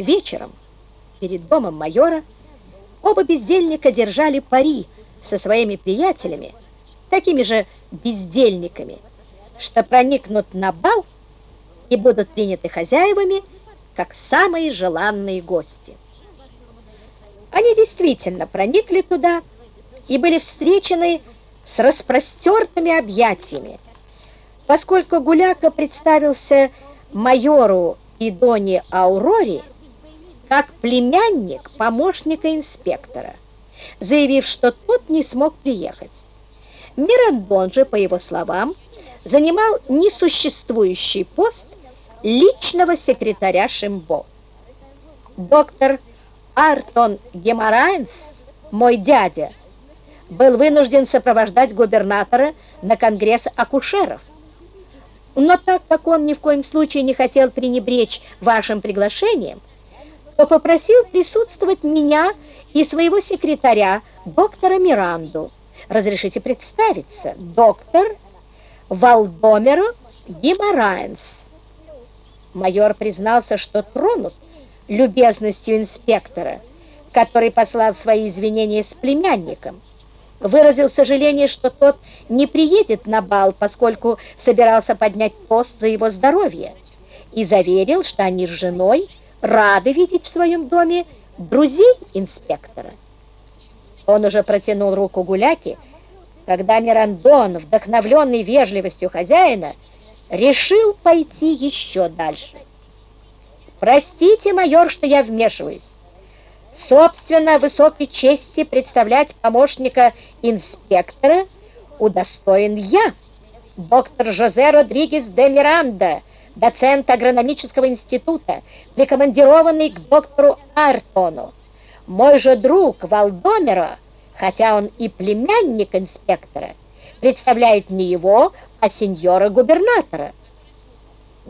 Вечером перед домом майора оба бездельника держали пари со своими приятелями, такими же бездельниками, что проникнут на бал и будут приняты хозяевами, как самые желанные гости. Они действительно проникли туда и были встречены с распростертыми объятиями, поскольку Гуляка представился майору и Доне Ауроре как племянник помощника инспектора, заявив, что тот не смог приехать. Мирандон же, по его словам, занимал несуществующий пост личного секретаря Шимбо. Доктор Артон Геморайнс, мой дядя, был вынужден сопровождать губернатора на конгресс акушеров. Но так как он ни в коем случае не хотел пренебречь вашим приглашением, то попросил присутствовать меня и своего секретаря, доктора Миранду. Разрешите представиться, доктор Валдомеро Гимараенс. Майор признался, что тронут любезностью инспектора, который послал свои извинения с племянником. Выразил сожаление, что тот не приедет на бал, поскольку собирался поднять пост за его здоровье, и заверил, что они с женой рады видеть в своем доме друзей инспектора. Он уже протянул руку Гуляки, когда Мирандон, вдохновленный вежливостью хозяина, решил пойти еще дальше. «Простите, майор, что я вмешиваюсь. Собственно, высокой чести представлять помощника инспектора удостоен я, доктор Жозе Родригес де Миранда, доцент агрономического института, прикомандированный к доктору Артону. Мой же друг Валдомеро, хотя он и племянник инспектора, представляет не его, а сеньора-губернатора.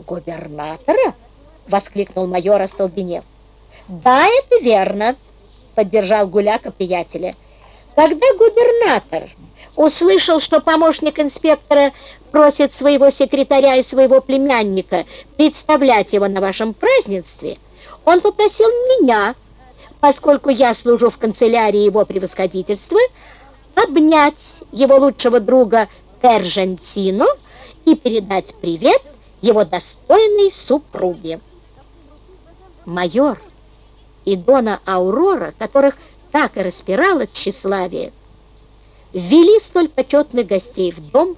«Губернатора?» — воскликнул майор, остолбенев. «Да, это верно», — поддержал Гуляка приятеля. «Когда губернатор услышал, что помощник инспектора просит своего секретаря и своего племянника представлять его на вашем празднестве, он попросил меня, поскольку я служу в канцелярии его превосходительства, обнять его лучшего друга Пержентину и передать привет его достойной супруге. Майор и Дона Аурора, которых так и распирало тщеславие, ввели столь почетных гостей в дом,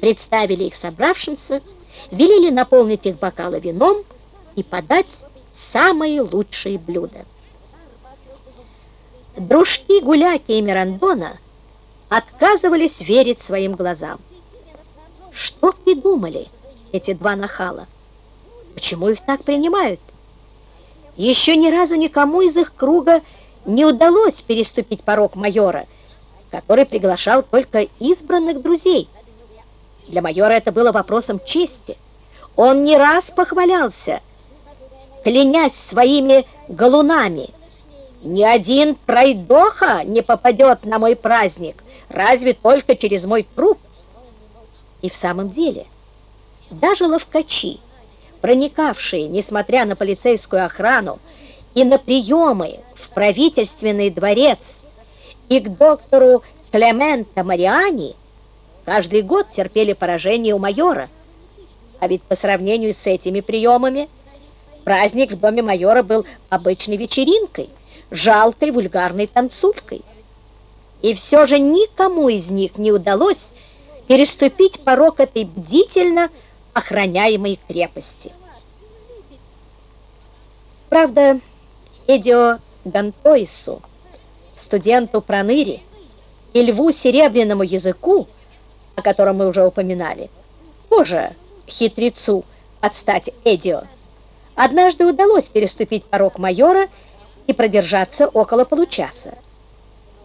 представили их собравшимся, велели наполнить их бокалы вином и подать самые лучшие блюда. Дружки Гуляки и Мирандона отказывались верить своим глазам. Что придумали эти два нахала? Почему их так принимают? Еще ни разу никому из их круга не удалось переступить порог майора, который приглашал только избранных друзей. Для майора это было вопросом чести. Он не раз похвалялся, клянясь своими галунами. Ни один пройдоха не попадет на мой праздник, разве только через мой труп. И в самом деле, даже ловкачи, проникавшие, несмотря на полицейскую охрану, и на приемы в правительственный дворец, и к доктору Клемента Мариани, каждый год терпели поражение у майора. А ведь по сравнению с этими приемами, праздник в доме майора был обычной вечеринкой, жалкой вульгарной танцулькой. И все же никому из них не удалось переступить порог этой бдительно охраняемой крепости. Правда, Эдио Гантойсу, студенту Проныри и льву серебряному языку, о котором мы уже упоминали, тоже хитрецу отстать Эдио, однажды удалось переступить порог майора и продержаться около получаса.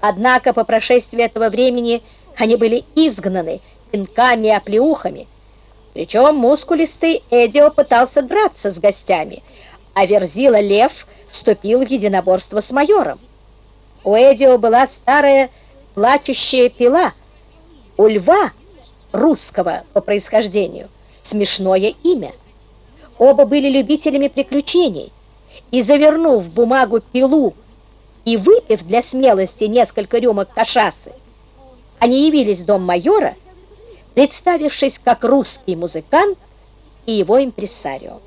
Однако по прошествии этого времени они были изгнаны пинками и оплеухами, причем мускулистый Эдио пытался драться с гостями, а Верзила Лев вступил в единоборство с майором. У Эдио была старая плачущая пила, у Льва, русского по происхождению, смешное имя. Оба были любителями приключений, и, завернув в бумагу пилу и выпив для смелости несколько рюмок кашасы, они явились в дом майора, представившись как русский музыкант и его импресарио.